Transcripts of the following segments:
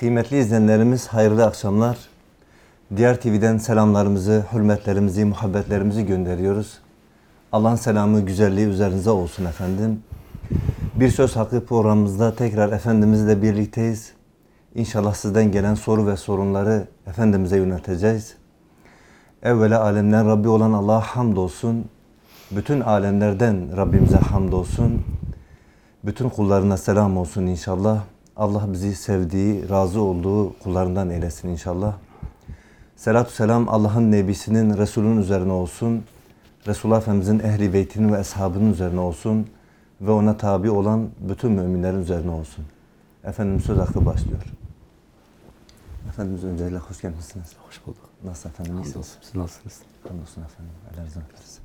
Kıymetli izleyenlerimiz hayırlı akşamlar. Diğer TV'den selamlarımızı, hürmetlerimizi, muhabbetlerimizi gönderiyoruz. Allah'ın selamı, güzelliği üzerinize olsun efendim. Bir Söz Hakkı programımızda tekrar Efendimizle birlikteyiz. İnşallah sizden gelen soru ve sorunları Efendimiz'e yönelteceğiz. Evvela alemden Rabbi olan Allah'a hamdolsun. Bütün alemlerden Rabbimize hamdolsun. Bütün kullarına selam olsun inşallah. Allah bizi sevdiği, razı olduğu kullarından eylesin inşallah. Selatü selam Allah'ın Nebisinin, Resulünün üzerine olsun. Resulullah Efendimizin ehli beytinin ve eshabının üzerine olsun. Ve ona tabi olan bütün müminlerin üzerine olsun. Efendim söz hakkı başlıyor. Efendimiz öncelikle hoş gelmişsiniz. Hoş bulduk. Nasıl efendim? Hamdolsun. Siz nasılsınız? Hamdolsun efendim. Ellerinizden öperiz.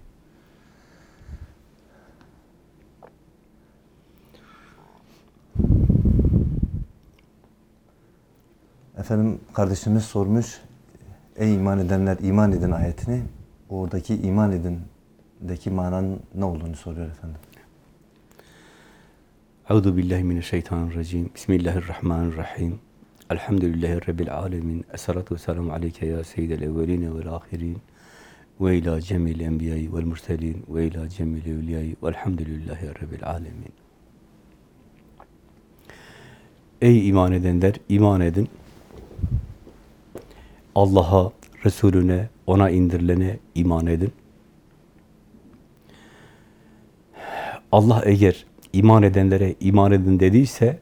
Efendim kardeşimiz sormuş. Ey iman edenler iman edin ayetini. Oradaki iman edindeki mananın ne olduğunu soruyor efendim. Euzu billahi mineşşeytanirracim. Bismillahirrahmanirrahim. Elhamdülillahi rabbil alamin. Essalatu vesselamu aleyke ya seyyidel evvelin ve'l ahirin. Ve ila cemil enbiya'i ve'l murselin ve ila cemil evliya'i ve'lhamdülillahi rabbil alamin. Ey iman edenler iman edin. Allah'a, Resulüne, ona indirilene iman edin. Allah eğer iman edenlere iman edin dediyse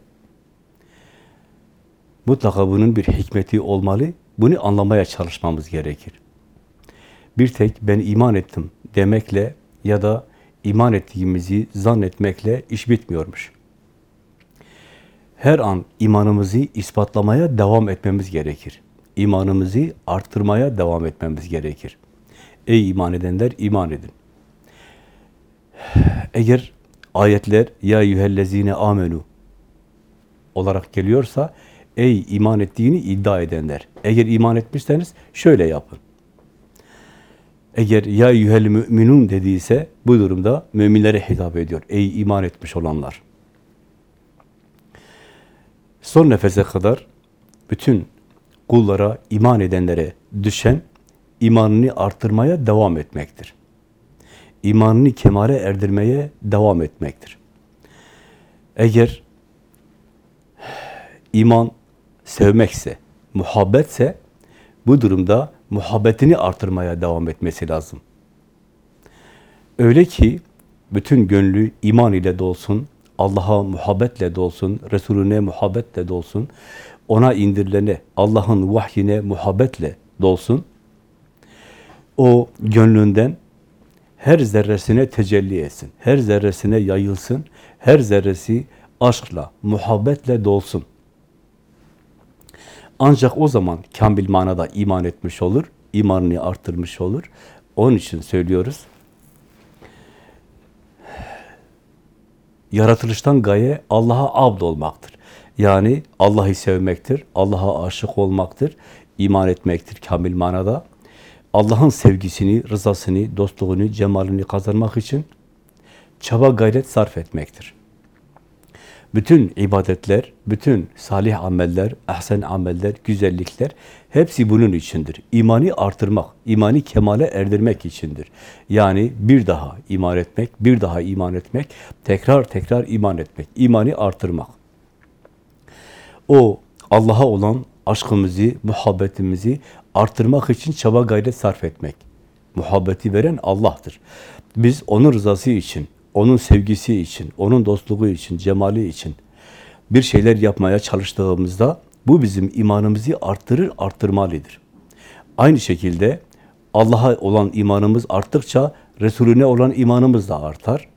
mutlaka bunun bir hikmeti olmalı. Bunu anlamaya çalışmamız gerekir. Bir tek ben iman ettim demekle ya da iman ettiğimizi zannetmekle iş bitmiyormuş. Her an imanımızı ispatlamaya devam etmemiz gerekir. İmanımızı arttırmaya devam etmemiz gerekir. Ey iman edenler iman edin. Eğer ayetler ya yühellezine amenu olarak geliyorsa ey iman ettiğini iddia edenler. Eğer iman etmişseniz şöyle yapın. Eğer ya yühel müminun dediyse bu durumda müminlere hitap ediyor. Ey iman etmiş olanlar. Son nefese kadar bütün kullara, iman edenlere düşen imanını artırmaya devam etmektir imanını kemale erdirmeye devam etmektir. Eğer iman sevmekse, muhabbetse bu durumda muhabbetini artırmaya devam etmesi lazım. Öyle ki bütün gönlü iman ile dolsun, Allah'a muhabbetle dolsun, Resulüne muhabbetle dolsun, ona indirilene, Allah'ın vahyine muhabbetle dolsun. O gönlünden her zerresine tecelli etsin. Her zerresine yayılsın. Her zerresi aşkla, muhabbetle dolsun. Ancak o zaman kamil manada iman etmiş olur, imanını arttırmış olur. Onun için söylüyoruz. Yaratılıştan gaye Allah'a abd olmaktır. Yani Allah'ı sevmektir, Allah'a aşık olmaktır, iman etmektir kamil manada. Allah'ın sevgisini, rızasını, dostluğunu, cemalini kazanmak için çaba gayret sarf etmektir. Bütün ibadetler, bütün salih ameller, ahsen ameller, güzellikler hepsi bunun içindir. İmani artırmak, imani kemale erdirmek içindir. Yani bir daha iman etmek, bir daha iman etmek, tekrar tekrar iman etmek, imani artırmak. O Allah'a olan aşkımızı, muhabbetimizi artırmak için çaba gayret sarf etmek. Muhabbeti veren Allah'tır. Biz onun rızası için, onun sevgisi için, onun dostluğu için, cemali için bir şeyler yapmaya çalıştığımızda bu bizim imanımızı arttırır, arttırmalıdır. Aynı şekilde Allah'a olan imanımız arttıkça Resulüne olan imanımız da artar.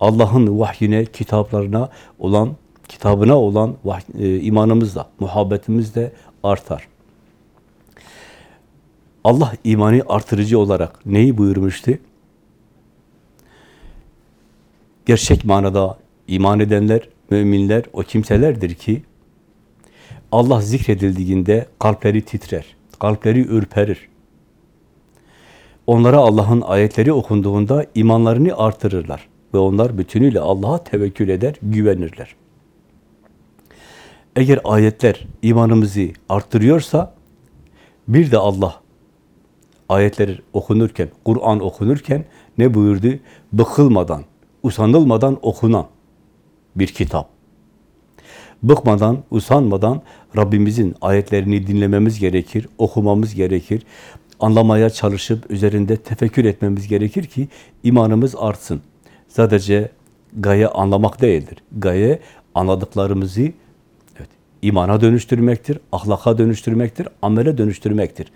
Allah'ın vahyine, kitaplarına olan, kitabına olan e, imanımız da, muhabbetimiz de artar. Allah imani artırıcı olarak neyi buyurmuştu? Gerçek manada iman edenler, müminler o kimselerdir ki Allah zikredildiğinde kalpleri titrer, kalpleri ürperir. Onlara Allah'ın ayetleri okunduğunda imanlarını artırırlar ve onlar bütünüyle Allah'a tevekkül eder, güvenirler. Eğer ayetler imanımızı arttırıyorsa bir de Allah ayetleri okunurken, Kur'an okunurken ne buyurdu? Bıkılmadan, usanılmadan okunan bir kitap. Bıkmadan, usanmadan Rabbimizin ayetlerini dinlememiz gerekir, okumamız gerekir. Anlamaya çalışıp üzerinde tefekkür etmemiz gerekir ki imanımız artsın. Sadece gaye anlamak değildir. Gaye anladıklarımızı imana dönüştürmektir, ahlaka dönüştürmektir, amele dönüştürmektir.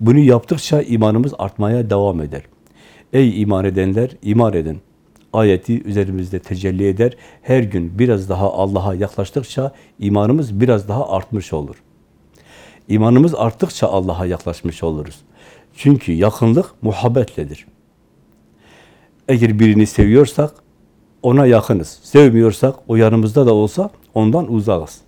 Bunu yaptıkça imanımız artmaya devam eder. Ey iman edenler, iman edin. Ayeti üzerimizde tecelli eder. Her gün biraz daha Allah'a yaklaştıkça imanımız biraz daha artmış olur. İmanımız arttıkça Allah'a yaklaşmış oluruz. Çünkü yakınlık muhabbetledir. Eğer birini seviyorsak ona yakınız. Sevmiyorsak o yanımızda da olsa ondan uzağız.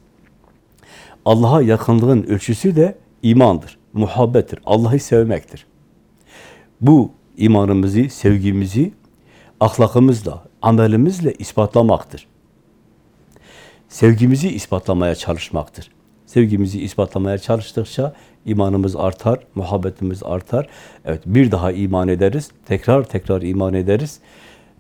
Allah'a yakınlığın ölçüsü de imandır, muhabbettir, Allah'ı sevmektir. Bu imanımızı, sevgimizi ahlakımızla, amelimizle ispatlamaktır. Sevgimizi ispatlamaya çalışmaktır. Sevgimizi ispatlamaya çalıştıkça imanımız artar, muhabbetimiz artar. Evet, bir daha iman ederiz, tekrar tekrar iman ederiz.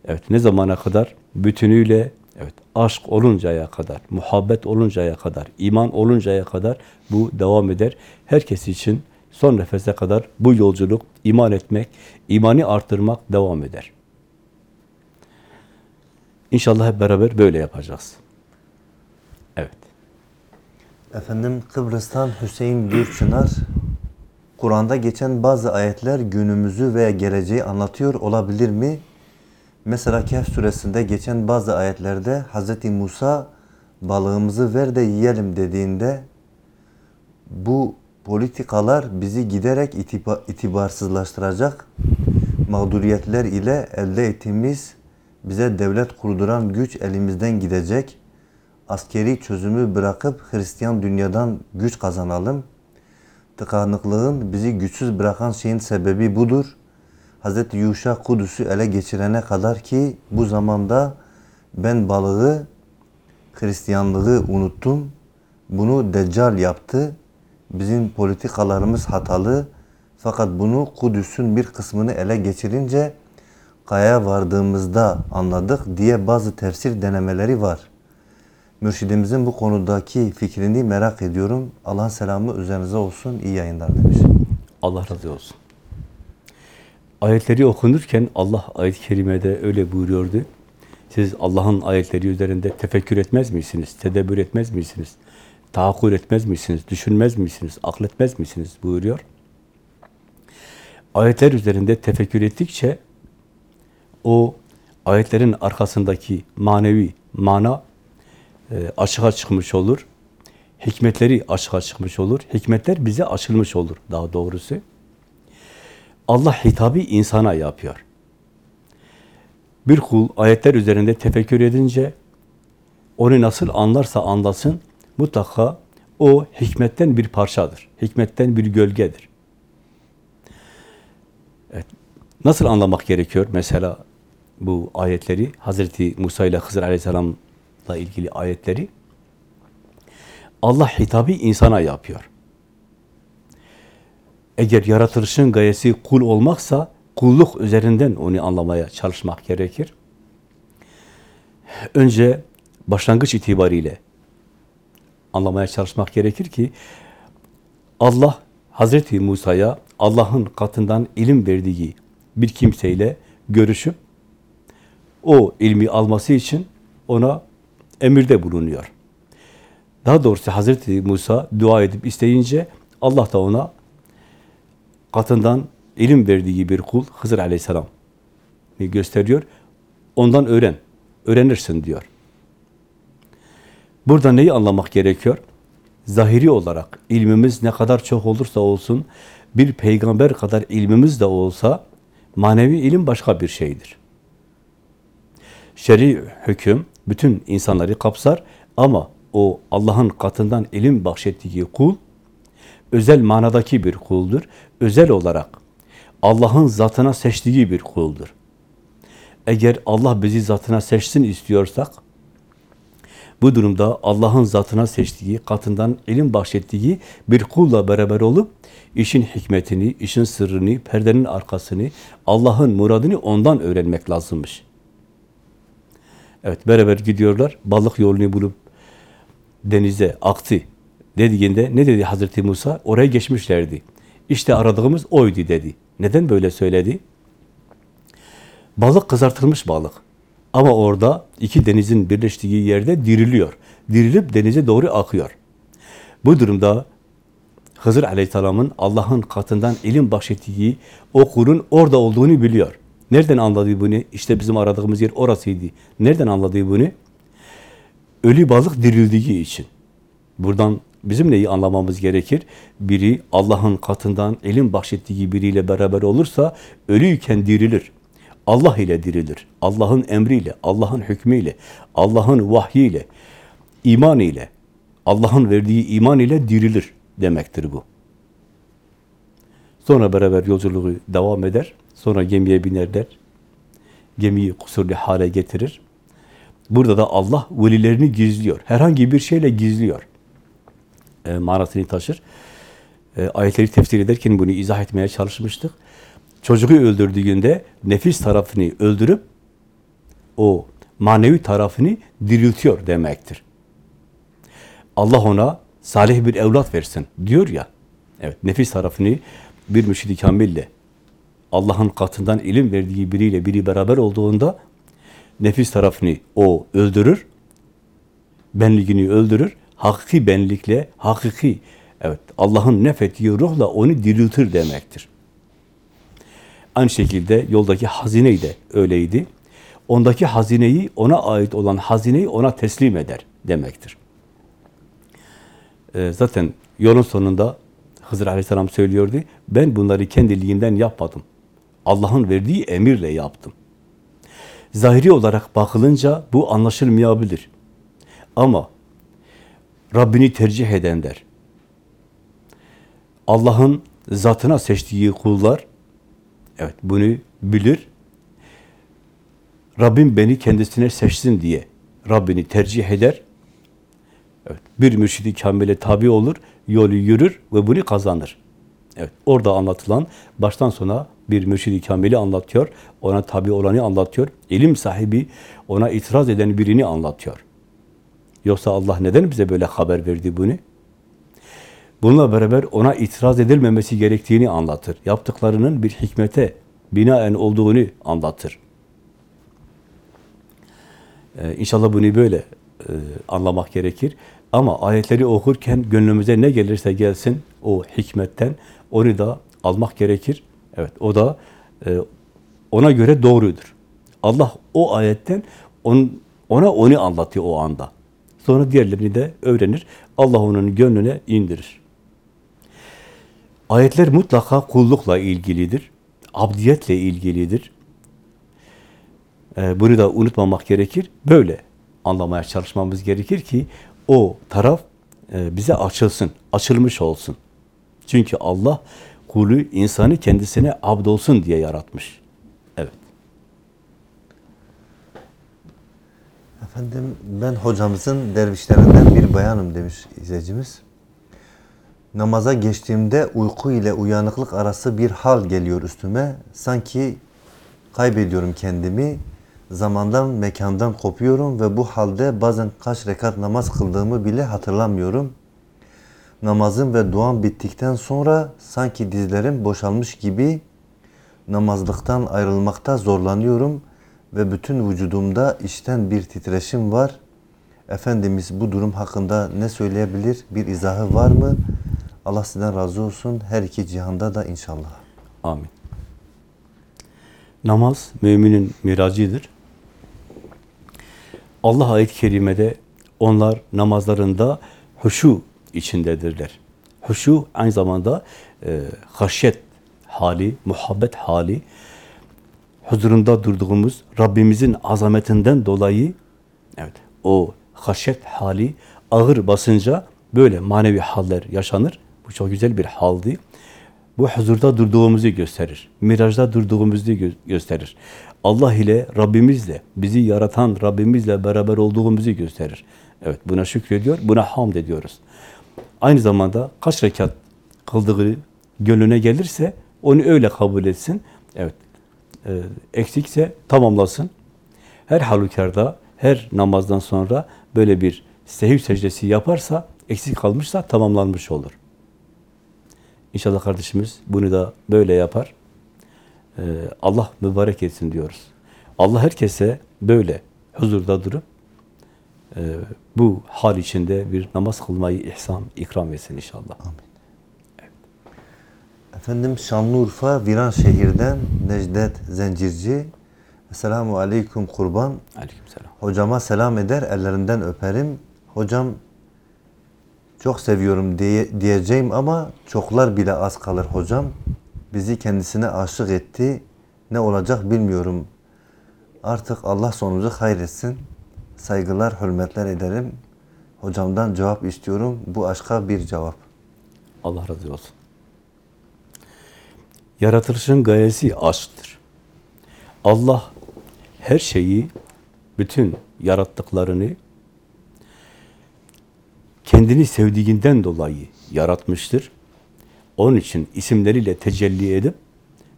Evet, ne zamana kadar? Bütünüyle, evet, aşk oluncaya kadar, muhabbet oluncaya kadar, iman oluncaya kadar bu devam eder. Herkes için son nefese kadar bu yolculuk, iman etmek, imani arttırmak devam eder. İnşallah hep beraber böyle yapacağız. Evet. Efendim Kıbrıs'tan Hüseyin Gürçınar Kur'an'da geçen bazı ayetler günümüzü veya geleceği anlatıyor olabilir mi? Mesela Kehf suresinde geçen bazı ayetlerde Hz. Musa balığımızı ver de yiyelim dediğinde bu politikalar bizi giderek itiba, itibarsızlaştıracak mağduriyetler ile elde ettiğimiz bize devlet kurduran güç elimizden gidecek. Askeri çözümü bırakıp Hristiyan dünyadan güç kazanalım. Tıkanıklığın bizi güçsüz bırakan şeyin sebebi budur. Hz. Yuşa Kudüs'ü ele geçirene kadar ki bu zamanda ben balığı, Hristiyanlığı unuttum. Bunu Deccal yaptı. Bizim politikalarımız hatalı. Fakat bunu Kudüs'ün bir kısmını ele geçirince kaya vardığımızda anladık diye bazı tefsir denemeleri var. Mürşidimizin bu konudaki fikrini merak ediyorum. Allah'ın selamı üzerinize olsun. İyi yayınlar demiş. Allah razı olsun. Ayetleri okunurken Allah ayet-i kerimede öyle buyuruyordu. Siz Allah'ın ayetleri üzerinde tefekkür etmez misiniz? Tedebbür etmez misiniz? Tahakkür etmez misiniz? Düşünmez misiniz? Akletmez misiniz? buyuruyor. Ayetler üzerinde tefekkür ettikçe o ayetlerin arkasındaki manevi mana e, açığa çıkmış olur. Hikmetleri açığa çıkmış olur. Hikmetler bize açılmış olur daha doğrusu. Allah hitabı insana yapıyor. Bir kul ayetler üzerinde tefekkür edince onu nasıl anlarsa anlasın mutlaka o hikmetten bir parçadır. Hikmetten bir gölgedir. Evet. Nasıl anlamak gerekiyor mesela bu ayetleri? Hazreti Musa ile Hızır Aleyhisselam'la ilgili ayetleri. Allah hitabı insana yapıyor. Eğer yaratılışın gayesi kul olmaksa, kulluk üzerinden onu anlamaya çalışmak gerekir. Önce başlangıç itibariyle anlamaya çalışmak gerekir ki, Allah Hazreti Musa'ya Allah'ın katından ilim verdiği bir kimseyle görüşüp, o ilmi alması için ona emirde bulunuyor. Daha doğrusu Hazreti Musa dua edip isteyince Allah da ona katından ilim verdiği bir kul Hızır Aleyhisselam gösteriyor. Ondan öğren. Öğrenirsin diyor. Burada neyi anlamak gerekiyor? Zahiri olarak ilmimiz ne kadar çok olursa olsun bir peygamber kadar ilmimiz de olsa manevi ilim başka bir şeydir. Şer'i hüküm bütün insanları kapsar ama o Allah'ın katından ilim bahşettiği kul özel manadaki bir kuldur. Özel olarak Allah'ın zatına seçtiği bir kuldur. Eğer Allah bizi zatına seçsin istiyorsak Bu durumda Allah'ın zatına seçtiği, katından ilim bahşettiği bir kulla beraber olup işin hikmetini, işin sırrını, perdenin arkasını, Allah'ın muradını ondan öğrenmek lazımmış. Evet, beraber gidiyorlar. Balık yolunu bulup denize aktı dediğinde ne dedi Hazreti Musa? Oraya geçmişlerdi. İşte aradığımız oydu dedi. Neden böyle söyledi? Balık kızartılmış balık. Ama orada iki denizin birleştiği yerde diriliyor. Dirilip denize doğru akıyor. Bu durumda Hızır Aleyhisselam'ın Allah'ın katından ilim bahşettiği o kulun orada olduğunu biliyor. Nereden anladı bunu? İşte bizim aradığımız yer orasıydı. Nereden anladı bunu? Ölü balık dirildiği için. Buradan bizim neyi anlamamız gerekir? Biri Allah'ın katından ilim bahşettiği biriyle beraber olursa ölüyken dirilir. Allah ile dirilir. Allah'ın emriyle, Allah'ın hükmüyle, Allah'ın vahyiyle, iman ile, Allah'ın verdiği iman ile dirilir demektir bu. Sonra beraber yolculuğu devam eder. Sonra gemiye binerler. Gemiyi kusurlu hale getirir. Burada da Allah velilerini gizliyor. Herhangi bir şeyle gizliyor. E, manasını taşır. E, ayetleri tefsir ederken bunu izah etmeye çalışmıştık. Çocuğu öldürdüğünde nefis tarafını öldürüp o manevi tarafını diriltiyor demektir. Allah ona salih bir evlat versin diyor ya. Evet, nefis tarafını bir müşid-i kamille Allah'ın katından ilim verdiği biriyle biri beraber olduğunda nefis tarafını o öldürür, benliğini öldürür, hakiki benlikle, hakiki, evet Allah'ın nefettiği ruhla onu diriltir demektir. Aynı şekilde yoldaki hazine de öyleydi. Ondaki hazineyi, ona ait olan hazineyi ona teslim eder demektir. Ee, zaten yolun sonunda Hızır Aleyhisselam söylüyordu, ben bunları kendiliğimden yapmadım. Allah'ın verdiği emirle yaptım. Zahiri olarak bakılınca bu anlaşılmayabilir. Ama Rabbini tercih edenler, Allah'ın zatına seçtiği kullar, evet bunu bilir. Rabbim beni kendisine seçsin diye Rabbini tercih eder. Evet, bir mürşidi kamile tabi olur, yolu yürür ve bunu kazanır. Evet, orada anlatılan baştan sona bir mürşidi kamili anlatıyor, ona tabi olanı anlatıyor, ilim sahibi ona itiraz eden birini anlatıyor. Yoksa Allah neden bize böyle haber verdi bunu? Bununla beraber ona itiraz edilmemesi gerektiğini anlatır. Yaptıklarının bir hikmete binaen olduğunu anlatır. Ee, inşallah bunu böyle e, anlamak gerekir. Ama ayetleri okurken gönlümüze ne gelirse gelsin o hikmetten onu da almak gerekir. Evet o da e, ona göre doğrudur. Allah o ayetten on, ona onu anlatıyor o anda. Sonra diğerlerini de öğrenir. Allah onun gönlüne indirir. Ayetler mutlaka kullukla ilgilidir. Abdiyetle ilgilidir. Ee, bunu da unutmamak gerekir. Böyle anlamaya çalışmamız gerekir ki o taraf e, bize açılsın, açılmış olsun. Çünkü Allah kulü, insanı kendisine abd olsun diye yaratmış. Evet. Efendim ben hocamızın dervişlerinden bir bayanım demiş izleyicimiz. Namaza geçtiğimde uyku ile uyanıklık arası bir hal geliyor üstüme. Sanki kaybediyorum kendimi. Zamandan, mekandan kopuyorum ve bu halde bazen kaç rekat namaz kıldığımı bile hatırlamıyorum. Namazım ve duam bittikten sonra sanki dizlerim boşalmış gibi namazlıktan ayrılmakta zorlanıyorum ve bütün vücudumda içten bir titreşim var. Efendimiz bu durum hakkında ne söyleyebilir? Bir izahı var mı? Allah sizden razı olsun. Her iki cihanda da inşallah. Amin. Namaz müminin miracıdır. Allah ayet-i kerimede onlar namazlarında huşu içindedirler. Huşu aynı zamanda e, haşyet hali, muhabbet hali, huzurunda durduğumuz Rabbimizin azametinden dolayı evet o haşyet hali ağır basınca böyle manevi haller yaşanır. Bu çok güzel bir haldi. Bu huzurda durduğumuzu gösterir. Mirajda durduğumuzu gö gösterir. Allah ile Rabbimizle, bizi yaratan Rabbimizle beraber olduğumuzu gösterir. Evet, buna şükrediyor, buna hamd ediyoruz. Aynı zamanda kaç rekat kıldığı gönlüne gelirse onu öyle kabul etsin. Evet, e, eksikse tamamlasın. Her halükarda, her namazdan sonra böyle bir sehiv secdesi yaparsa, eksik kalmışsa tamamlanmış olur. İnşallah kardeşimiz bunu da böyle yapar. Ee, Allah mübarek etsin diyoruz. Allah herkese böyle huzurda durup e, bu hal içinde bir namaz kılmayı ihsan, ikram etsin inşallah. Efendim Şanlıurfa Viranşehir'den Necdet Zencirci. Esselamu Aleyküm kurban. Aleykümselam. Hocama selam eder, ellerinden öperim. Hocam çok seviyorum diye, diyeceğim ama çoklar bile az kalır hocam. Bizi kendisine aşık etti. Ne olacak bilmiyorum. Artık Allah sonumuzu hayretsin. Saygılar, hürmetler ederim. Hocamdan cevap istiyorum. Bu aşka bir cevap. Allah razı olsun. Yaratılışın gayesi aşktır. Allah her şeyi, bütün yarattıklarını kendini sevdiğinden dolayı yaratmıştır. Onun için isimleriyle tecelli edip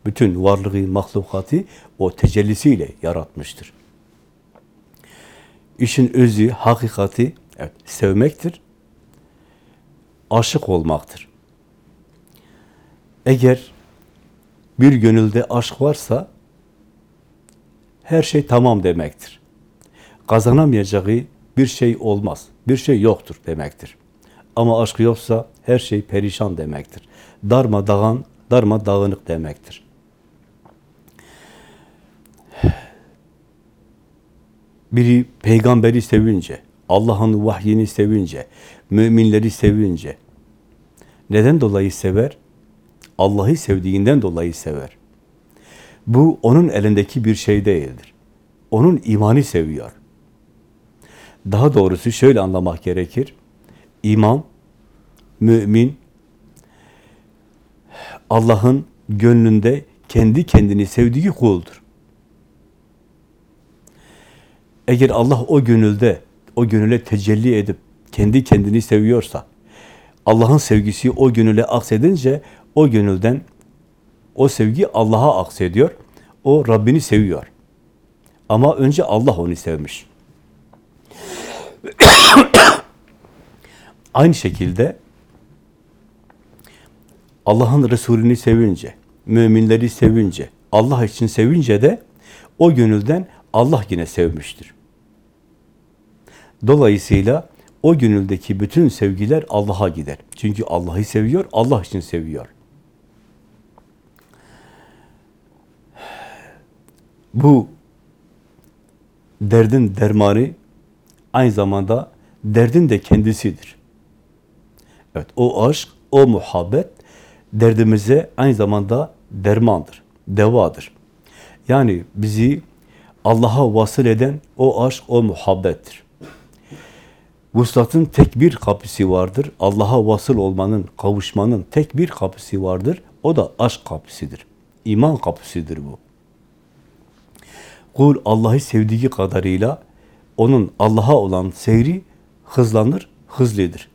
bütün varlığı, mahlukatı o tecellisiyle yaratmıştır. İşin özü, hakikati evet, sevmektir, aşık olmaktır. Eğer bir gönülde aşk varsa her şey tamam demektir. Kazanamayacağı bir şey olmaz, bir şey yoktur demektir. Ama aşk yoksa her şey perişan demektir. Darmadağın, darma dağınık demektir. Biri peygamberi sevince, Allah'ın vahyini sevince, müminleri sevince, neden dolayı sever? Allah'ı sevdiğinden dolayı sever. Bu onun elindeki bir şey değildir. Onun imanı seviyor. Daha doğrusu şöyle anlamak gerekir. İman, mümin, Allah'ın gönlünde kendi kendini sevdiği kuldur. Eğer Allah o gönülde, o gönüle tecelli edip kendi kendini seviyorsa, Allah'ın sevgisi o gönüle aksedince o gönülden o sevgi Allah'a aksediyor. O Rabbini seviyor. Ama önce Allah onu sevmiş. Aynı şekilde Allah'ın Resulünü sevince, müminleri sevince, Allah için sevince de o gönülden Allah yine sevmiştir. Dolayısıyla o gönüldeki bütün sevgiler Allah'a gider. Çünkü Allah'ı seviyor, Allah için seviyor. Bu derdin dermanı aynı zamanda derdin de kendisidir. Evet, o aşk, o muhabbet derdimize aynı zamanda dermandır, devadır. Yani bizi Allah'a vasıl eden o aşk, o muhabbettir. Vuslatın tek bir kapısı vardır. Allah'a vasıl olmanın, kavuşmanın tek bir kapısı vardır. O da aşk kapısıdır. İman kapısıdır bu. Kul Allah'ı sevdiği kadarıyla onun Allah'a olan seyri hızlanır, hızlıdır.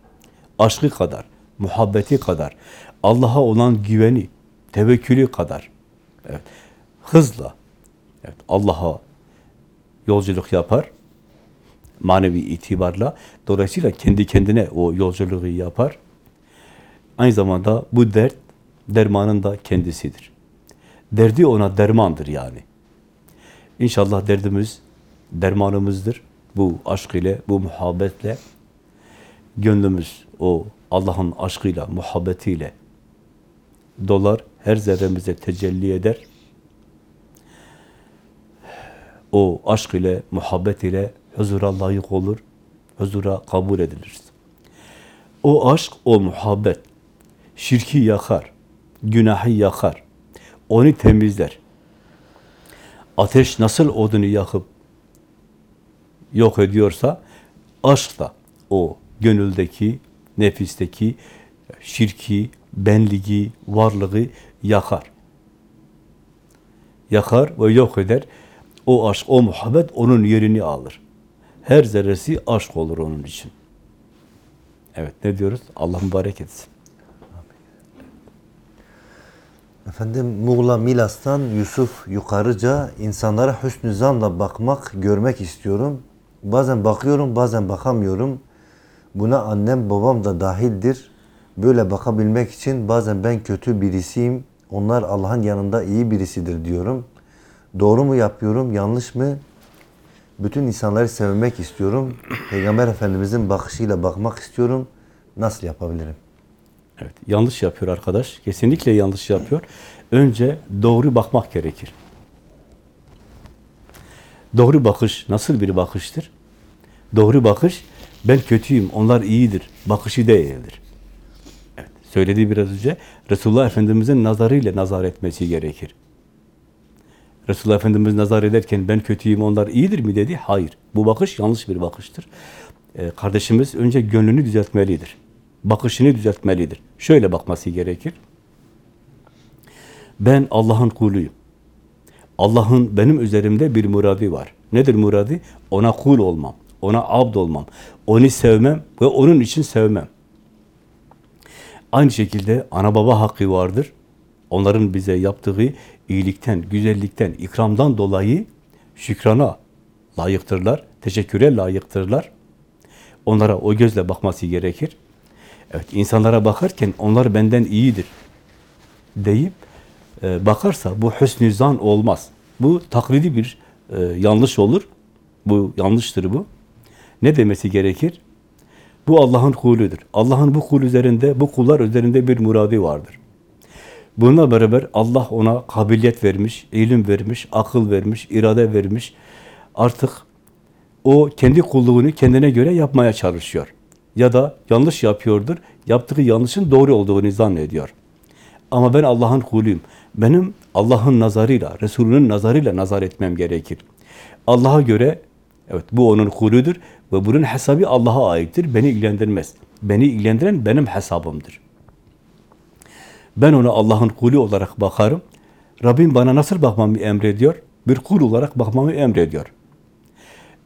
Aşkı kadar, muhabbeti kadar, Allah'a olan güveni, tevekkülü kadar. Evet, hızla evet, Allah'a yolculuk yapar, manevi itibarla. Dolayısıyla kendi kendine o yolculuğu yapar. Aynı zamanda bu dert, dermanın da kendisidir. Derdi ona dermandır yani. İnşallah derdimiz dermanımızdır. Bu aşk ile, bu muhabbetle gönlümüz o Allah'ın aşkıyla, muhabbetiyle dolar, her zerremize tecelli eder. O aşk ile, muhabbet ile huzura layık olur, huzura kabul ediliriz. O aşk, o muhabbet şirki yakar, günahı yakar, onu temizler. Ateş nasıl odunu yakıp yok ediyorsa, aşk da o gönüldeki, nefisteki şirki, benliği, varlığı yakar. Yakar ve yok eder. O aşk, o muhabbet onun yerini alır. her zerresi aşk olur onun için. Evet ne diyoruz? Allah mübarek etsin. Efendim Muğla Milas'tan Yusuf Yukarıca insanlara hüsnü zanla bakmak, görmek istiyorum. Bazen bakıyorum, bazen bakamıyorum. Buna annem babam da dahildir. Böyle bakabilmek için bazen ben kötü birisiyim. Onlar Allah'ın yanında iyi birisidir diyorum. Doğru mu yapıyorum, yanlış mı? Bütün insanları sevmek istiyorum. Peygamber Efendimizin bakışıyla bakmak istiyorum. Nasıl yapabilirim? Evet, yanlış yapıyor arkadaş. Kesinlikle yanlış yapıyor. Önce doğru bakmak gerekir. Doğru bakış nasıl bir bakıştır? Doğru bakış, ben kötüyüm, onlar iyidir. Bakışı değildir. Evet, söylediği biraz önce, Resulullah Efendimiz'in nazarıyla nazar etmesi gerekir. Resulullah Efendimiz nazar ederken ben kötüyüm, onlar iyidir mi dedi? Hayır. Bu bakış yanlış bir bakıştır. Ee, kardeşimiz önce gönlünü düzeltmelidir. Bakışını düzeltmelidir. Şöyle bakması gerekir. Ben Allah'ın kuluyum. Allah'ın benim üzerimde bir muradi var. Nedir muradi? Ona kul olmam, ona abd olmam, onu sevmem ve onun için sevmem. Aynı şekilde ana baba hakkı vardır. Onların bize yaptığı iyilikten, güzellikten, ikramdan dolayı şükrana layıktırlar, teşekküre layıktırlar. Onlara o gözle bakması gerekir. Evet, insanlara bakarken onlar benden iyidir deyip e, bakarsa bu hüsnü zan olmaz. Bu taklidi bir e, yanlış olur. Bu yanlıştır bu. Ne demesi gerekir? Bu Allah'ın kuludur. Allah'ın bu kul üzerinde, bu kullar üzerinde bir muradi vardır. Bununla beraber Allah ona kabiliyet vermiş, ilim vermiş, akıl vermiş, irade vermiş. Artık o kendi kulluğunu kendine göre yapmaya çalışıyor. Ya da yanlış yapıyordur, yaptığı yanlışın doğru olduğunu zannediyor. Ama ben Allah'ın kuluyum. Benim Allah'ın nazarıyla, Resulünün nazarıyla nazar etmem gerekir. Allah'a göre, evet bu onun kuludur ve bunun hesabı Allah'a aittir. Beni ilgilendirmez. Beni ilgilendiren benim hesabımdır. Ben ona Allah'ın kulu olarak bakarım. Rabbim bana nasıl bakmamı emrediyor? Bir kul olarak bakmamı emrediyor.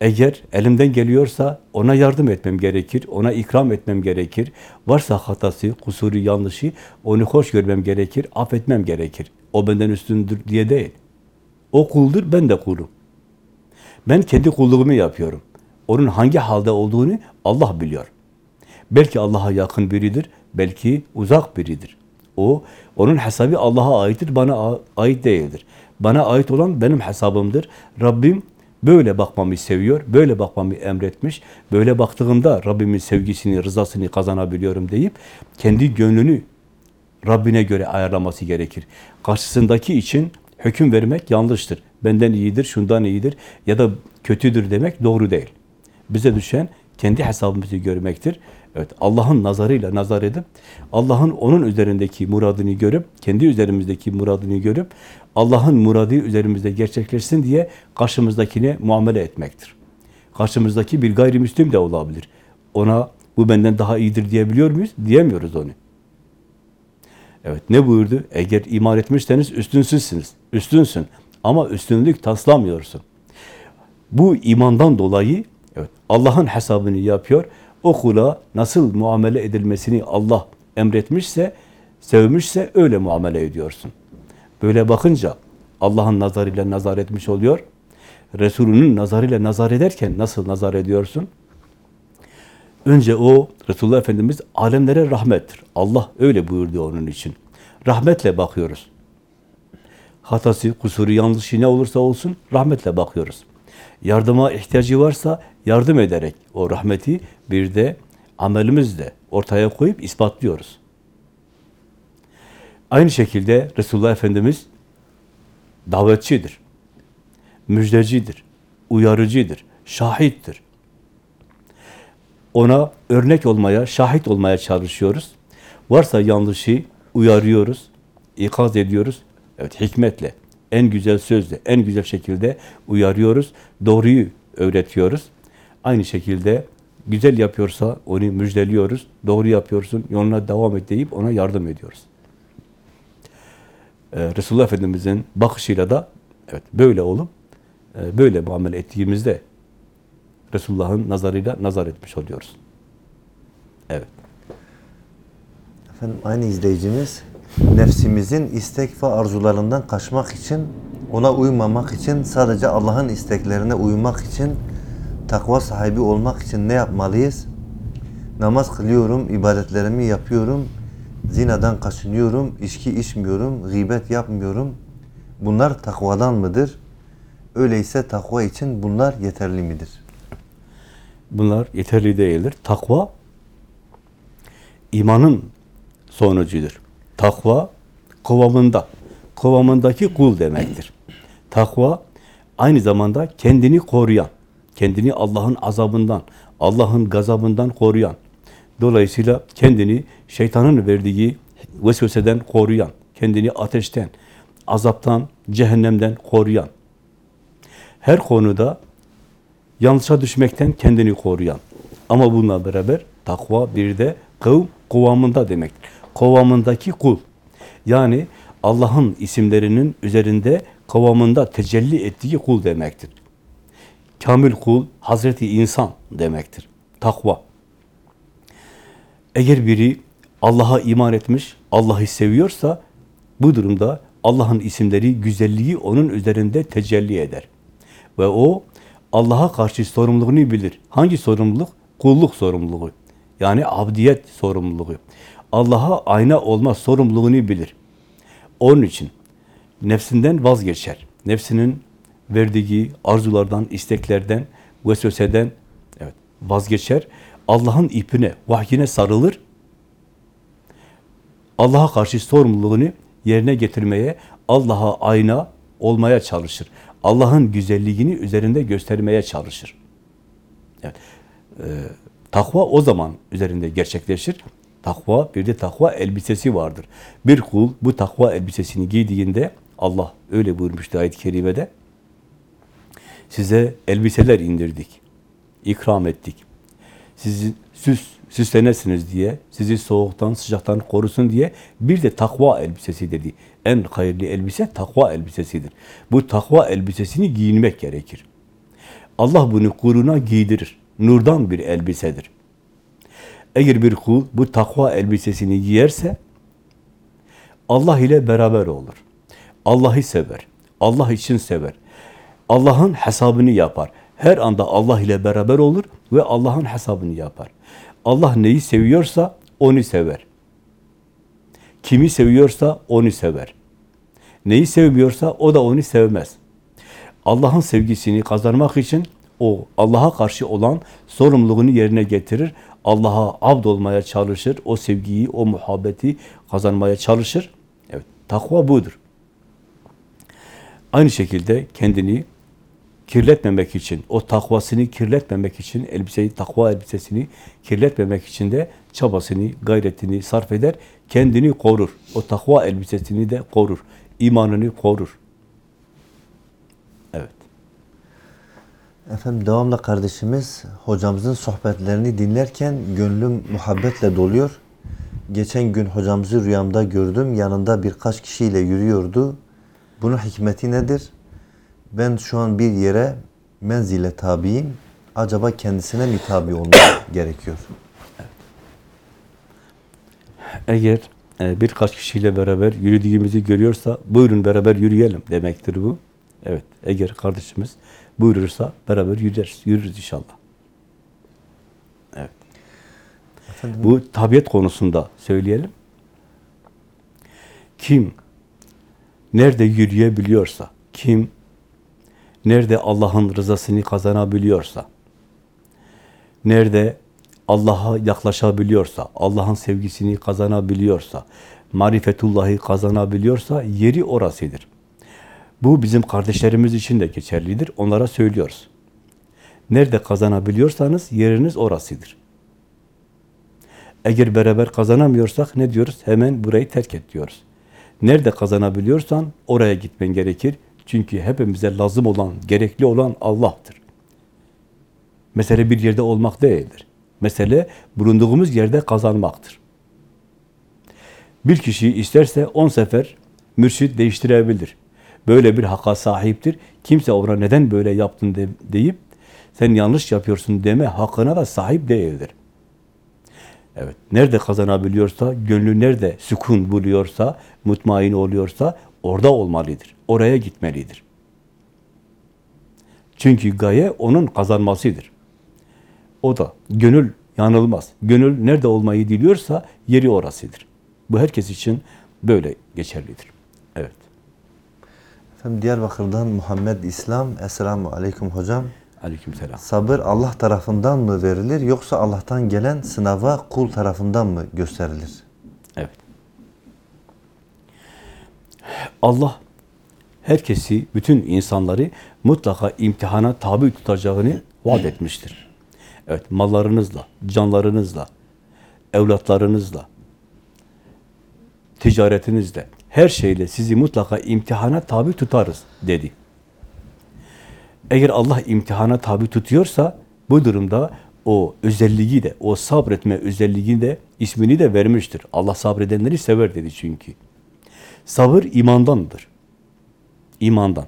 Eğer elimden geliyorsa ona yardım etmem gerekir, ona ikram etmem gerekir. Varsa hatası, kusuru, yanlışı onu hoş görmem gerekir, affetmem gerekir. O benden üstündür diye değil. O kuldur, ben de kulum. Ben kendi kulluğumu yapıyorum. Onun hangi halde olduğunu Allah biliyor. Belki Allah'a yakın biridir, belki uzak biridir. O, onun hesabı Allah'a aittir, bana ait değildir. Bana ait olan benim hesabımdır. Rabbim böyle bakmamı seviyor, böyle bakmamı emretmiş. Böyle baktığımda Rabbimin sevgisini, rızasını kazanabiliyorum deyip kendi gönlünü Rabbine göre ayarlaması gerekir. Karşısındaki için hüküm vermek yanlıştır. Benden iyidir, şundan iyidir ya da kötüdür demek doğru değil. Bize düşen kendi hesabımızı görmektir. Evet, Allah'ın nazarıyla nazar edip, Allah'ın onun üzerindeki muradını görüp, kendi üzerimizdeki muradını görüp, Allah'ın muradı üzerimizde gerçekleşsin diye karşımızdakine muamele etmektir. Karşımızdaki bir gayrimüslim de olabilir. Ona bu benden daha iyidir diyebiliyor muyuz? Diyemiyoruz onu. Evet, ne buyurdu? Eğer iman etmişseniz üstünsüzsünüz. Üstünsün. Ama üstünlük taslamıyorsun. Bu imandan dolayı evet, Allah'ın hesabını yapıyor. O kula nasıl muamele edilmesini Allah emretmişse, sevmişse öyle muamele ediyorsun. Böyle bakınca Allah'ın nazarıyla nazar etmiş oluyor. Resulünün nazarıyla nazar ederken nasıl nazar ediyorsun? Önce o Resulullah Efendimiz alemlere rahmettir. Allah öyle buyurdu onun için. Rahmetle bakıyoruz. Hatası, kusuru, yanlışı ne olursa olsun rahmetle bakıyoruz. Yardıma ihtiyacı varsa yardım ederek o rahmeti bir de amelimizle ortaya koyup ispatlıyoruz. Aynı şekilde Resulullah Efendimiz davetçidir, müjdecidir, uyarıcıdır, şahittir. Ona örnek olmaya, şahit olmaya çalışıyoruz. Varsa yanlışı uyarıyoruz, ikaz ediyoruz. Evet, hikmetle, en güzel sözle, en güzel şekilde uyarıyoruz, doğruyu öğretiyoruz. Aynı şekilde güzel yapıyorsa onu müjdeliyoruz, doğru yapıyorsun, yoluna devam et deyip ona yardım ediyoruz. Ee, Resulullah Efendimiz'in bakışıyla da evet böyle olup e, böyle muamele ettiğimizde Resulullah'ın nazarıyla nazar etmiş oluyoruz. Evet. Efendim aynı izleyicimiz nefsimizin istek ve arzularından kaçmak için, ona uymamak için, sadece Allah'ın isteklerine uymak için, takva sahibi olmak için ne yapmalıyız? Namaz kılıyorum, ibadetlerimi yapıyorum, zinadan kaçınıyorum, içki içmiyorum, gıybet yapmıyorum. Bunlar takvadan mıdır? Öyleyse takva için bunlar yeterli midir? Bunlar yeterli değildir. Takva imanın sonucudur. Takva kıvamında, kıvamındaki kul demektir. Takva aynı zamanda kendini koruyan, kendini Allah'ın azabından, Allah'ın gazabından koruyan, dolayısıyla kendini şeytanın verdiği vesveseden koruyan, kendini ateşten, azaptan, cehennemden koruyan, her konuda yanlışa düşmekten kendini koruyan. Ama bununla beraber takva bir de kıv kıvamında demektir. Kıvamındaki kul. Yani Allah'ın isimlerinin üzerinde kıvamında tecelli ettiği kul demektir. Kamil kul, Hazreti insan demektir. Takva. Eğer biri Allah'a iman etmiş, Allah'ı seviyorsa bu durumda Allah'ın isimleri, güzelliği onun üzerinde tecelli eder. Ve o Allah'a karşı sorumluluğunu bilir. Hangi sorumluluk? Kulluk sorumluluğu. Yani abdiyet sorumluluğu. Allah'a ayna olma sorumluluğunu bilir. Onun için nefsinden vazgeçer. Nefsinin verdiği arzulardan, isteklerden, vesveseden evet, vazgeçer. Allah'ın ipine, vahyine sarılır. Allah'a karşı sorumluluğunu yerine getirmeye, Allah'a ayna olmaya çalışır. Allah'ın güzelliğini üzerinde göstermeye çalışır. Evet. Ee, takva o zaman üzerinde gerçekleşir. Takva, bir de takva elbisesi vardır. Bir kul bu takva elbisesini giydiğinde, Allah öyle buyurmuştu ayet-i kerimede, size elbiseler indirdik, ikram ettik. Sizi süs, süslenesiniz diye, sizi soğuktan, sıcaktan korusun diye bir de takva elbisesi dedi. En hayırlı elbise takva elbisesidir. Bu takva elbisesini giyinmek gerekir. Allah bunu kuluna giydirir. Nurdan bir elbisedir. Eğer bir kul bu takva elbisesini giyerse Allah ile beraber olur. Allah'ı sever. Allah için sever. Allah'ın hesabını yapar. Her anda Allah ile beraber olur ve Allah'ın hesabını yapar. Allah neyi seviyorsa onu sever. Kimi seviyorsa onu sever. Neyi sevmiyorsa o da onu sevmez. Allah'ın sevgisini kazanmak için o Allah'a karşı olan sorumluluğunu yerine getirir. Allah'a abd olmaya çalışır. O sevgiyi, o muhabbeti kazanmaya çalışır. Evet, takva budur. Aynı şekilde kendini kirletmemek için, o takvasını kirletmemek için, elbiseyi, takva elbisesini kirletmemek için de çabasını, gayretini sarf eder, kendini korur. O takva elbisesini de korur, imanını korur. Evet. Efendim devamlı kardeşimiz hocamızın sohbetlerini dinlerken gönlüm muhabbetle doluyor. Geçen gün hocamızı rüyamda gördüm. Yanında birkaç kişiyle yürüyordu. Bunun hikmeti nedir? Ben şu an bir yere menzile tabiyim. Acaba kendisine mi tabi olmak gerekiyor? Eğer e, birkaç kişiyle beraber yürüdüğümüzü görüyorsa buyurun beraber yürüyelim demektir bu. Evet, eğer kardeşimiz buyurursa beraber yürürüz, yürürüz inşallah. Evet. Efendim, Bu tabiat konusunda söyleyelim. Kim nerede yürüyebiliyorsa, kim nerede Allah'ın rızasını kazanabiliyorsa, nerede Allah'a yaklaşabiliyorsa, Allah'ın sevgisini kazanabiliyorsa, marifetullahı kazanabiliyorsa yeri orasıdır. Bu bizim kardeşlerimiz için de geçerlidir. Onlara söylüyoruz. Nerede kazanabiliyorsanız yeriniz orasıdır. Eğer beraber kazanamıyorsak ne diyoruz? Hemen burayı terk et diyoruz. Nerede kazanabiliyorsan oraya gitmen gerekir. Çünkü hepimize lazım olan, gerekli olan Allah'tır. Mesele bir yerde olmak değildir. Mesele bulunduğumuz yerde kazanmaktır. Bir kişi isterse on sefer mürşit değiştirebilir. Böyle bir hakka sahiptir. Kimse ona neden böyle yaptın de, deyip sen yanlış yapıyorsun deme hakkına da sahip değildir. Evet, nerede kazanabiliyorsa, gönlü nerede sükun buluyorsa, mutmain oluyorsa orada olmalıdır. Oraya gitmelidir. Çünkü gaye onun kazanmasıdır. O da gönül yanılmaz. Gönül nerede olmayı diliyorsa yeri orasıdır. Bu herkes için böyle geçerlidir. Evet. Efendim Diyarbakır'dan Muhammed İslam. Esselamu Aleyküm hocam. Aleykümselam. Sabır Allah tarafından mı verilir yoksa Allah'tan gelen sınava kul tarafından mı gösterilir? Evet. Allah herkesi, bütün insanları mutlaka imtihana tabi tutacağını vaat etmiştir. Evet, mallarınızla, canlarınızla, evlatlarınızla, ticaretinizle, her şeyle sizi mutlaka imtihana tabi tutarız dedi. Eğer Allah imtihana tabi tutuyorsa bu durumda o özelliği de, o sabretme özelliğini de, ismini de vermiştir. Allah sabredenleri sever dedi çünkü. Sabır imandandır. İmandan.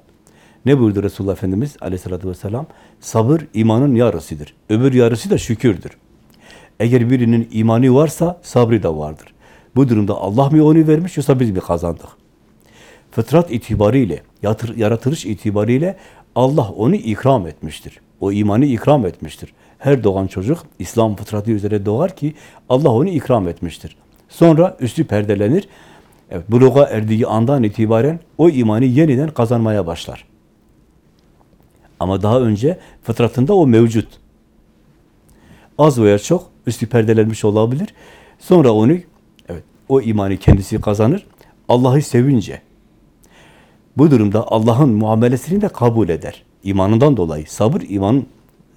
Ne buyurdu Resulullah Efendimiz aleyhissalatü vesselam? Sabır imanın yarısıdır. Öbür yarısı da şükürdür. Eğer birinin imanı varsa sabrı da vardır. Bu durumda Allah mı onu vermiş yoksa biz mi kazandık? Fıtrat itibariyle, yatır- yaratılış itibariyle Allah onu ikram etmiştir. O imanı ikram etmiştir. Her doğan çocuk İslam fıtratı üzere doğar ki Allah onu ikram etmiştir. Sonra üstü perdelenir. Evet, buluğa erdiği andan itibaren o imanı yeniden kazanmaya başlar. Ama daha önce fıtratında o mevcut. Az veya çok üstü perdelenmiş olabilir. Sonra onu evet o imanı kendisi kazanır. Allah'ı sevince bu durumda Allah'ın muamelesini de kabul eder. İmanından dolayı. Sabır imanın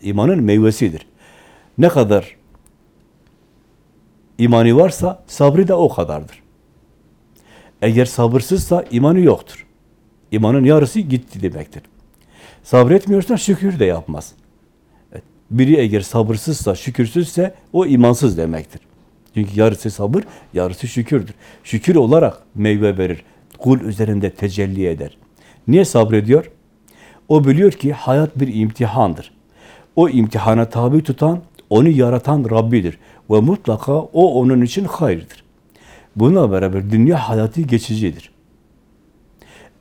imanın meyvesidir. Ne kadar imanı varsa sabrı da o kadardır. Eğer sabırsızsa imanı yoktur. İmanın yarısı gitti demektir. Sabretmiyorsa şükür de yapmaz. Biri eğer sabırsızsa, şükürsüzse o imansız demektir. Çünkü yarısı sabır, yarısı şükürdür. Şükür olarak meyve verir. Kul üzerinde tecelli eder. Niye sabrediyor? O biliyor ki hayat bir imtihandır. O imtihana tabi tutan, onu yaratan Rabbidir. Ve mutlaka o onun için hayırdır. Bununla beraber dünya hayatı geçicidir.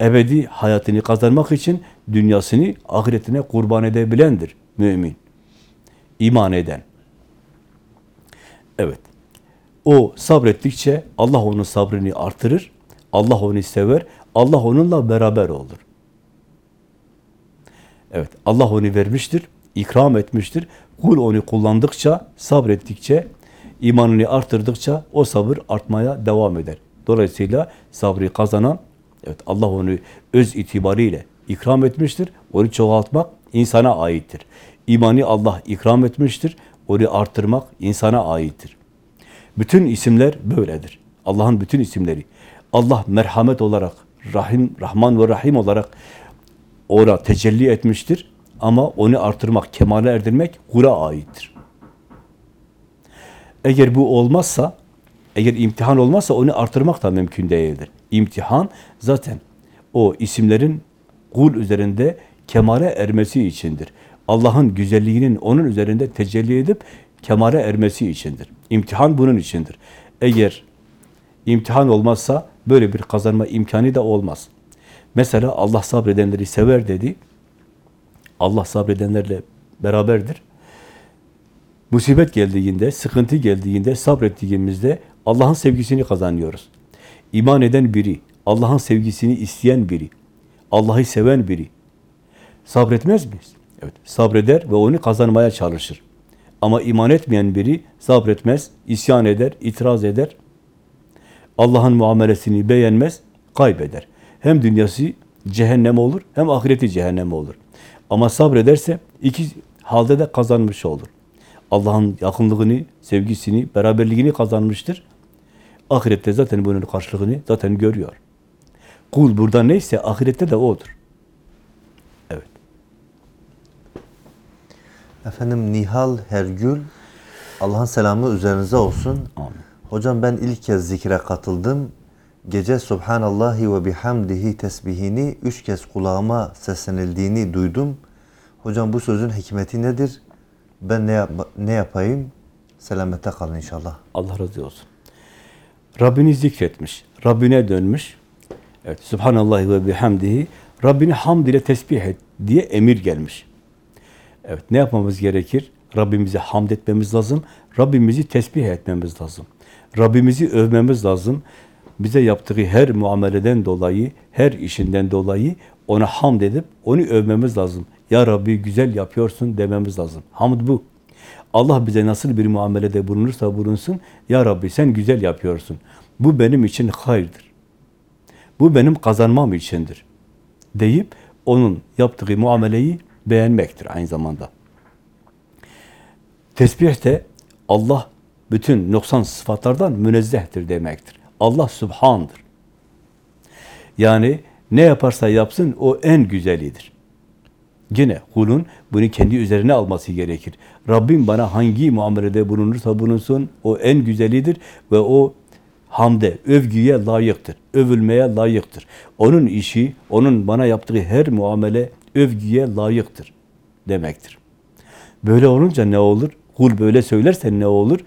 Ebedi hayatını kazanmak için dünyasını ahiretine kurban edebilendir mümin. İman eden. Evet. O sabrettikçe Allah onun sabrını artırır. Allah onu sever. Allah onunla beraber olur. Evet. Allah onu vermiştir. ikram etmiştir. Kul onu kullandıkça, sabrettikçe, imanını artırdıkça o sabır artmaya devam eder. Dolayısıyla sabrı kazanan, evet Allah onu öz itibariyle ikram etmiştir. Onu çoğaltmak insana aittir. İmanı Allah ikram etmiştir. Onu artırmak insana aittir. Bütün isimler böyledir. Allah'ın bütün isimleri. Allah merhamet olarak, Rahim, Rahman ve Rahim olarak ona tecelli etmiştir. Ama onu artırmak, kemale erdirmek kula aittir. Eğer bu olmazsa, eğer imtihan olmazsa onu artırmak da mümkün değildir. İmtihan zaten o isimlerin kul üzerinde kemale ermesi içindir. Allah'ın güzelliğinin onun üzerinde tecelli edip kemale ermesi içindir. İmtihan bunun içindir. Eğer imtihan olmazsa böyle bir kazanma imkanı da olmaz. Mesela Allah sabredenleri sever dedi. Allah sabredenlerle beraberdir. Musibet geldiğinde, sıkıntı geldiğinde, sabrettiğimizde Allah'ın sevgisini kazanıyoruz. İman eden biri, Allah'ın sevgisini isteyen biri, Allah'ı seven biri sabretmez miyiz? Evet, sabreder ve onu kazanmaya çalışır. Ama iman etmeyen biri sabretmez, isyan eder, itiraz eder. Allah'ın muamelesini beğenmez, kaybeder. Hem dünyası cehennem olur, hem ahireti cehennem olur. Ama sabrederse iki halde de kazanmış olur. Allah'ın yakınlığını, sevgisini, beraberliğini kazanmıştır. Ahirette zaten bunun karşılığını zaten görüyor. Kul burada neyse ahirette de odur. Evet. Efendim Nihal Hergül, Allah'ın selamı üzerinize olsun. Amin. Hocam ben ilk kez zikre katıldım. Gece Subhanallahi ve bihamdihi tesbihini üç kez kulağıma seslenildiğini duydum. Hocam bu sözün hikmeti nedir? Ben ne, yap- ne yapayım? Selamette kalın inşallah. Allah razı olsun. Rabbini zikretmiş, Rabbine dönmüş. Evet, Subhanallah ve bihamdihi. Rabbini hamd ile tesbih et diye emir gelmiş. Evet, ne yapmamız gerekir? Rabbimize hamd etmemiz lazım. Rabbimizi tesbih etmemiz lazım. Rabbimizi övmemiz lazım. Bize yaptığı her muameleden dolayı, her işinden dolayı ona hamd edip onu övmemiz lazım. Ya Rabbi güzel yapıyorsun dememiz lazım. Hamd bu. Allah bize nasıl bir muamelede bulunursa bulunsun, Ya Rabbi sen güzel yapıyorsun. Bu benim için hayırdır. Bu benim kazanmam içindir. Deyip onun yaptığı muameleyi beğenmektir aynı zamanda. Tesbih de Allah bütün noksan sıfatlardan münezzehtir demektir. Allah Subhan'dır. Yani ne yaparsa yapsın o en güzelidir. Yine kulun bunu kendi üzerine alması gerekir. Rabbim bana hangi muamelede bulunursa bulunsun o en güzelidir ve o hamde, övgüye layıktır. Övülmeye layıktır. Onun işi, onun bana yaptığı her muamele övgüye layıktır demektir. Böyle olunca ne olur? Kul böyle söylerse ne olur?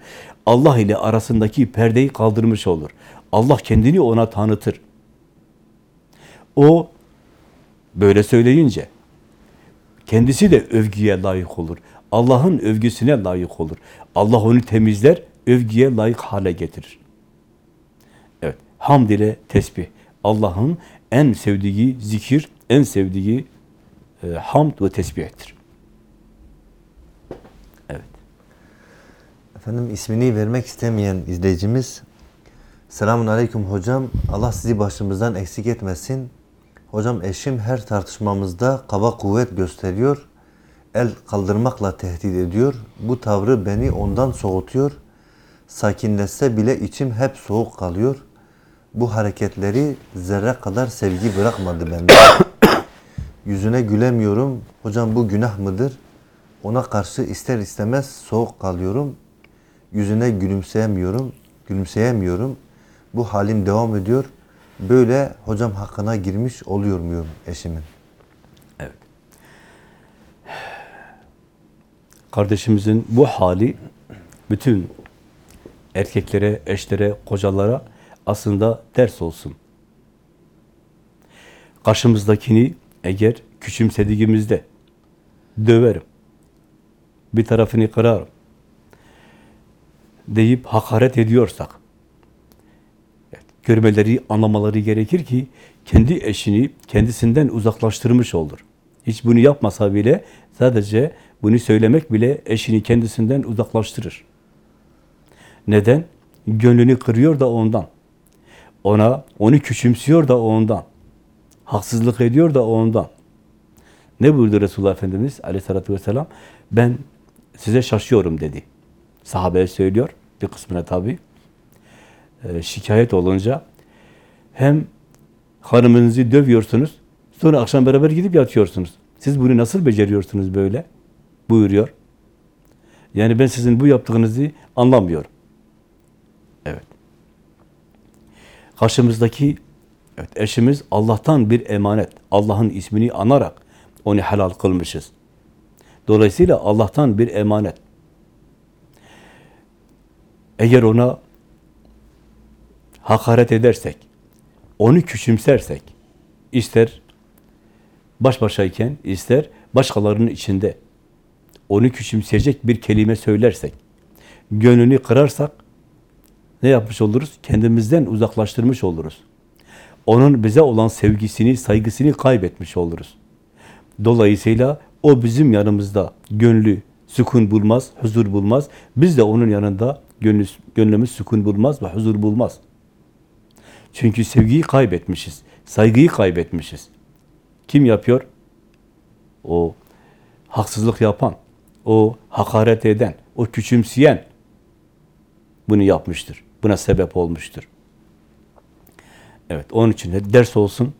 Allah ile arasındaki perdeyi kaldırmış olur. Allah kendini ona tanıtır. O böyle söyleyince kendisi de övgüye layık olur. Allah'ın övgüsüne layık olur. Allah onu temizler, övgüye layık hale getirir. Evet, hamd ile tesbih. Allah'ın en sevdiği zikir, en sevdiği e, hamd ve tesbihtir. Evet. Efendim ismini vermek istemeyen izleyicimiz Selamun Aleyküm hocam. Allah sizi başımızdan eksik etmesin. Hocam eşim her tartışmamızda kaba kuvvet gösteriyor. El kaldırmakla tehdit ediyor. Bu tavrı beni ondan soğutuyor. Sakinleşse bile içim hep soğuk kalıyor. Bu hareketleri zerre kadar sevgi bırakmadı bende. Yüzüne gülemiyorum. Hocam bu günah mıdır? Ona karşı ister istemez soğuk kalıyorum. Yüzüne gülümseyemiyorum. Gülümseyemiyorum. Bu halim devam ediyor. Böyle hocam hakkına girmiş oluyor muyum eşimin? Evet. Kardeşimizin bu hali bütün erkeklere, eşlere, kocalara aslında ders olsun. Karşımızdakini eğer küçümsediğimizde döverim, bir tarafını kırarım deyip hakaret ediyorsak, görmeleri, anlamaları gerekir ki kendi eşini kendisinden uzaklaştırmış olur. Hiç bunu yapmasa bile sadece bunu söylemek bile eşini kendisinden uzaklaştırır. Neden? Gönlünü kırıyor da ondan. Ona, onu küçümsüyor da ondan. Haksızlık ediyor da ondan. Ne buyurdu Resulullah Efendimiz aleyhissalatü vesselam? Ben size şaşıyorum dedi. Sahabeye söylüyor, bir kısmına tabi. Ee, şikayet olunca hem hanımınızı dövüyorsunuz, sonra akşam beraber gidip yatıyorsunuz. Siz bunu nasıl beceriyorsunuz böyle? Buyuruyor. Yani ben sizin bu yaptığınızı anlamıyorum. Evet. Karşımızdaki evet, eşimiz Allah'tan bir emanet. Allah'ın ismini anarak onu helal kılmışız. Dolayısıyla Allah'tan bir emanet. Eğer ona hakaret edersek, onu küçümsersek, ister baş başayken, ister başkalarının içinde onu küçümseyecek bir kelime söylersek, gönlünü kırarsak, ne yapmış oluruz? Kendimizden uzaklaştırmış oluruz. Onun bize olan sevgisini, saygısını kaybetmiş oluruz. Dolayısıyla o bizim yanımızda gönlü sükun bulmaz, huzur bulmaz. Biz de onun yanında gönlü, gönlümüz sükun bulmaz ve huzur bulmaz. Çünkü sevgiyi kaybetmişiz, saygıyı kaybetmişiz. Kim yapıyor? O haksızlık yapan, o hakaret eden, o küçümseyen bunu yapmıştır. Buna sebep olmuştur. Evet, onun için de ders olsun.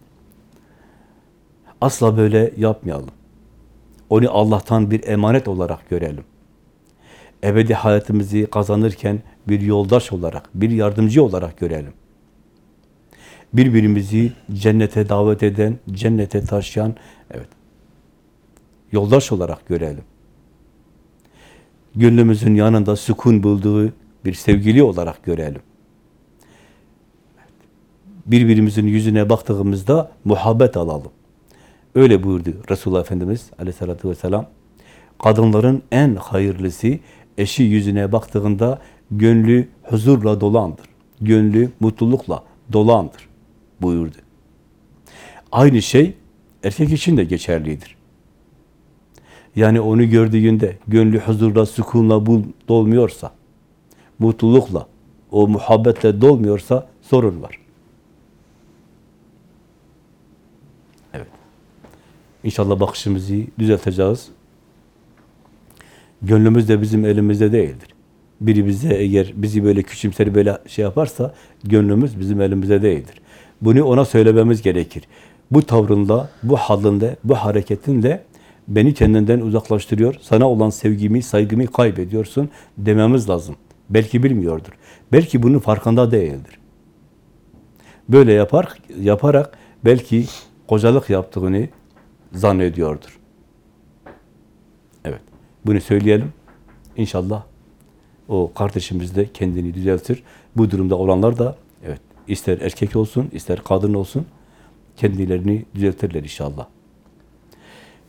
Asla böyle yapmayalım. Onu Allah'tan bir emanet olarak görelim. Ebedi hayatımızı kazanırken bir yoldaş olarak, bir yardımcı olarak görelim. Birbirimizi cennete davet eden, cennete taşıyan, evet, yoldaş olarak görelim. Gönlümüzün yanında sükun bulduğu bir sevgili olarak görelim. Birbirimizin yüzüne baktığımızda muhabbet alalım. Öyle buyurdu Resulullah Efendimiz aleyhissalatü vesselam. Kadınların en hayırlısı eşi yüzüne baktığında gönlü huzurla dolandır. Gönlü mutlulukla dolandır buyurdu. Aynı şey erkek için de geçerlidir. Yani onu gördüğünde gönlü huzurla, sükunla dolmuyorsa, mutlulukla, o muhabbetle dolmuyorsa sorun var. Evet. İnşallah bakışımızı düzelteceğiz. Gönlümüz de bizim elimizde değildir. Biri bize eğer bizi böyle küçümser böyle şey yaparsa gönlümüz bizim elimizde değildir. Bunu ona söylememiz gerekir. Bu tavrınla, bu halinde, bu hareketinle beni kendinden uzaklaştırıyor. Sana olan sevgimi, saygımı kaybediyorsun dememiz lazım. Belki bilmiyordur. Belki bunun farkında değildir. Böyle yapar, yaparak belki kocalık yaptığını zannediyordur. Evet. Bunu söyleyelim. İnşallah o kardeşimiz de kendini düzeltir. Bu durumda olanlar da ister erkek olsun, ister kadın olsun kendilerini düzeltirler inşallah.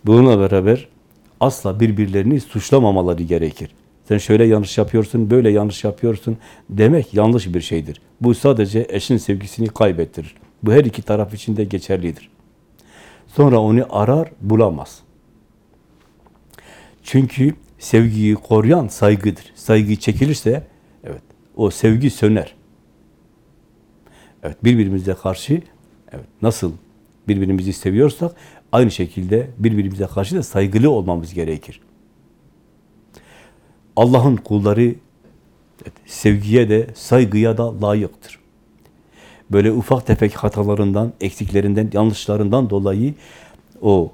Bununla beraber asla birbirlerini suçlamamaları gerekir. Sen şöyle yanlış yapıyorsun, böyle yanlış yapıyorsun demek yanlış bir şeydir. Bu sadece eşin sevgisini kaybettirir. Bu her iki taraf için de geçerlidir. Sonra onu arar, bulamaz. Çünkü sevgiyi koruyan saygıdır. Saygı çekilirse, evet, o sevgi söner. Evet, birbirimize karşı, evet, nasıl birbirimizi seviyorsak, aynı şekilde birbirimize karşı da saygılı olmamız gerekir. Allah'ın kulları evet, sevgiye de, saygıya da layıktır. Böyle ufak tefek hatalarından, eksiklerinden, yanlışlarından dolayı o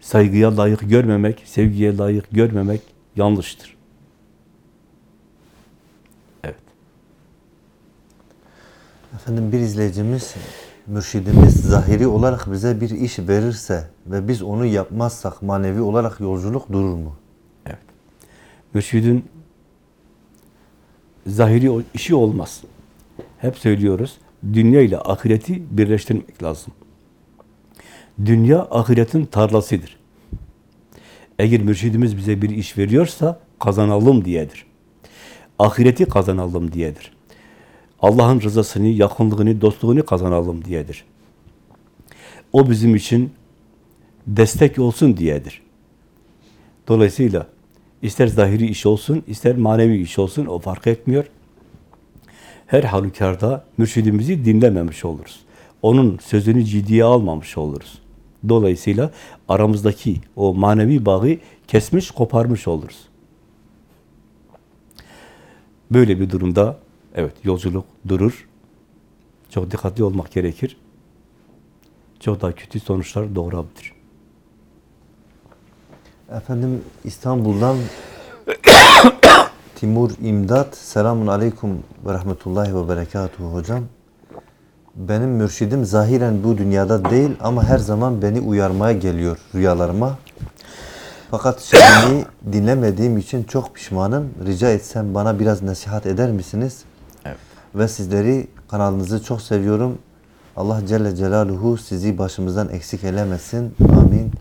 saygıya layık görmemek, sevgiye layık görmemek yanlıştır. Efendim bir izleyicimiz, mürşidimiz zahiri olarak bize bir iş verirse ve biz onu yapmazsak manevi olarak yolculuk durur mu? Evet. Mürşidin zahiri işi olmaz. Hep söylüyoruz. Dünya ile ahireti birleştirmek lazım. Dünya ahiretin tarlasıdır. Eğer mürşidimiz bize bir iş veriyorsa kazanalım diyedir. Ahireti kazanalım diyedir. Allah'ın rızasını, yakınlığını, dostluğunu kazanalım diyedir. O bizim için destek olsun diyedir. Dolayısıyla ister zahiri iş olsun, ister manevi iş olsun o fark etmiyor. Her halükarda mürşidimizi dinlememiş oluruz. Onun sözünü ciddiye almamış oluruz. Dolayısıyla aramızdaki o manevi bağı kesmiş, koparmış oluruz. Böyle bir durumda evet yolculuk durur. Çok dikkatli olmak gerekir. Çok daha kötü sonuçlar doğurabilir. Efendim İstanbul'dan Timur İmdat. Selamun Aleyküm ve Rahmetullahi ve Berekatuhu hocam. Benim mürşidim zahiren bu dünyada değil ama her zaman beni uyarmaya geliyor rüyalarıma. Fakat sözünü dinlemediğim için çok pişmanım. Rica etsem bana biraz nasihat eder misiniz? Ve sizleri kanalınızı çok seviyorum. Allah Celle Celaluhu sizi başımızdan eksik eylemesin. Amin.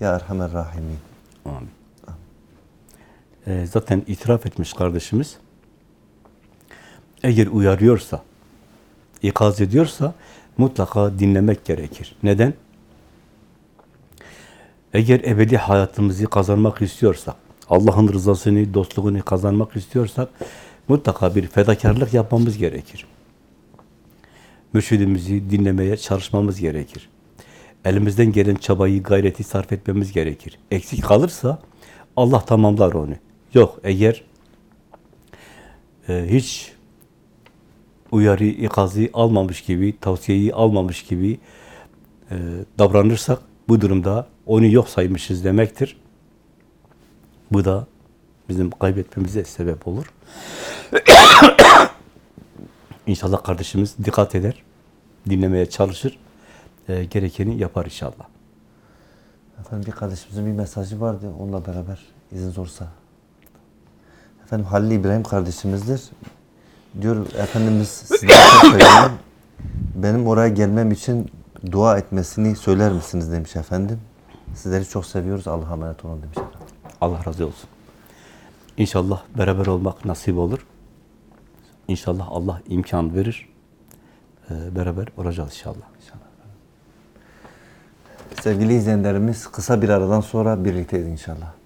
Ya Erhamer Rahimin. Amin. Ee, zaten itiraf etmiş kardeşimiz. Eğer uyarıyorsa, ikaz ediyorsa mutlaka dinlemek gerekir. Neden? Eğer ebedi hayatımızı kazanmak istiyorsak, Allah'ın rızasını, dostluğunu kazanmak istiyorsak mutlaka bir fedakarlık yapmamız gerekir. Mürşidimizi dinlemeye çalışmamız gerekir. Elimizden gelen çabayı, gayreti sarf etmemiz gerekir. Eksik kalırsa Allah tamamlar onu. Yok eğer e, hiç uyarı, ikazı almamış gibi, tavsiyeyi almamış gibi e, davranırsak bu durumda onu yok saymışız demektir. Bu da bizim kaybetmemize sebep olur. İnşallah kardeşimiz dikkat eder, dinlemeye çalışır, e, gerekeni yapar inşallah. Efendim bir kardeşimizin bir mesajı vardı. Onunla beraber izin olursa. Efendim Halil İbrahim kardeşimizdir. Diyor Efendimiz seviyorum. Benim oraya gelmem için dua etmesini söyler misiniz demiş efendim. Sizleri çok seviyoruz. Allah'a emanet olun demiş efendim. Allah razı olsun. İnşallah beraber olmak nasip olur. İnşallah Allah imkan verir. Ee, beraber olacağız inşallah. Sevgili izleyenlerimiz kısa bir aradan sonra birlikteyiz inşallah.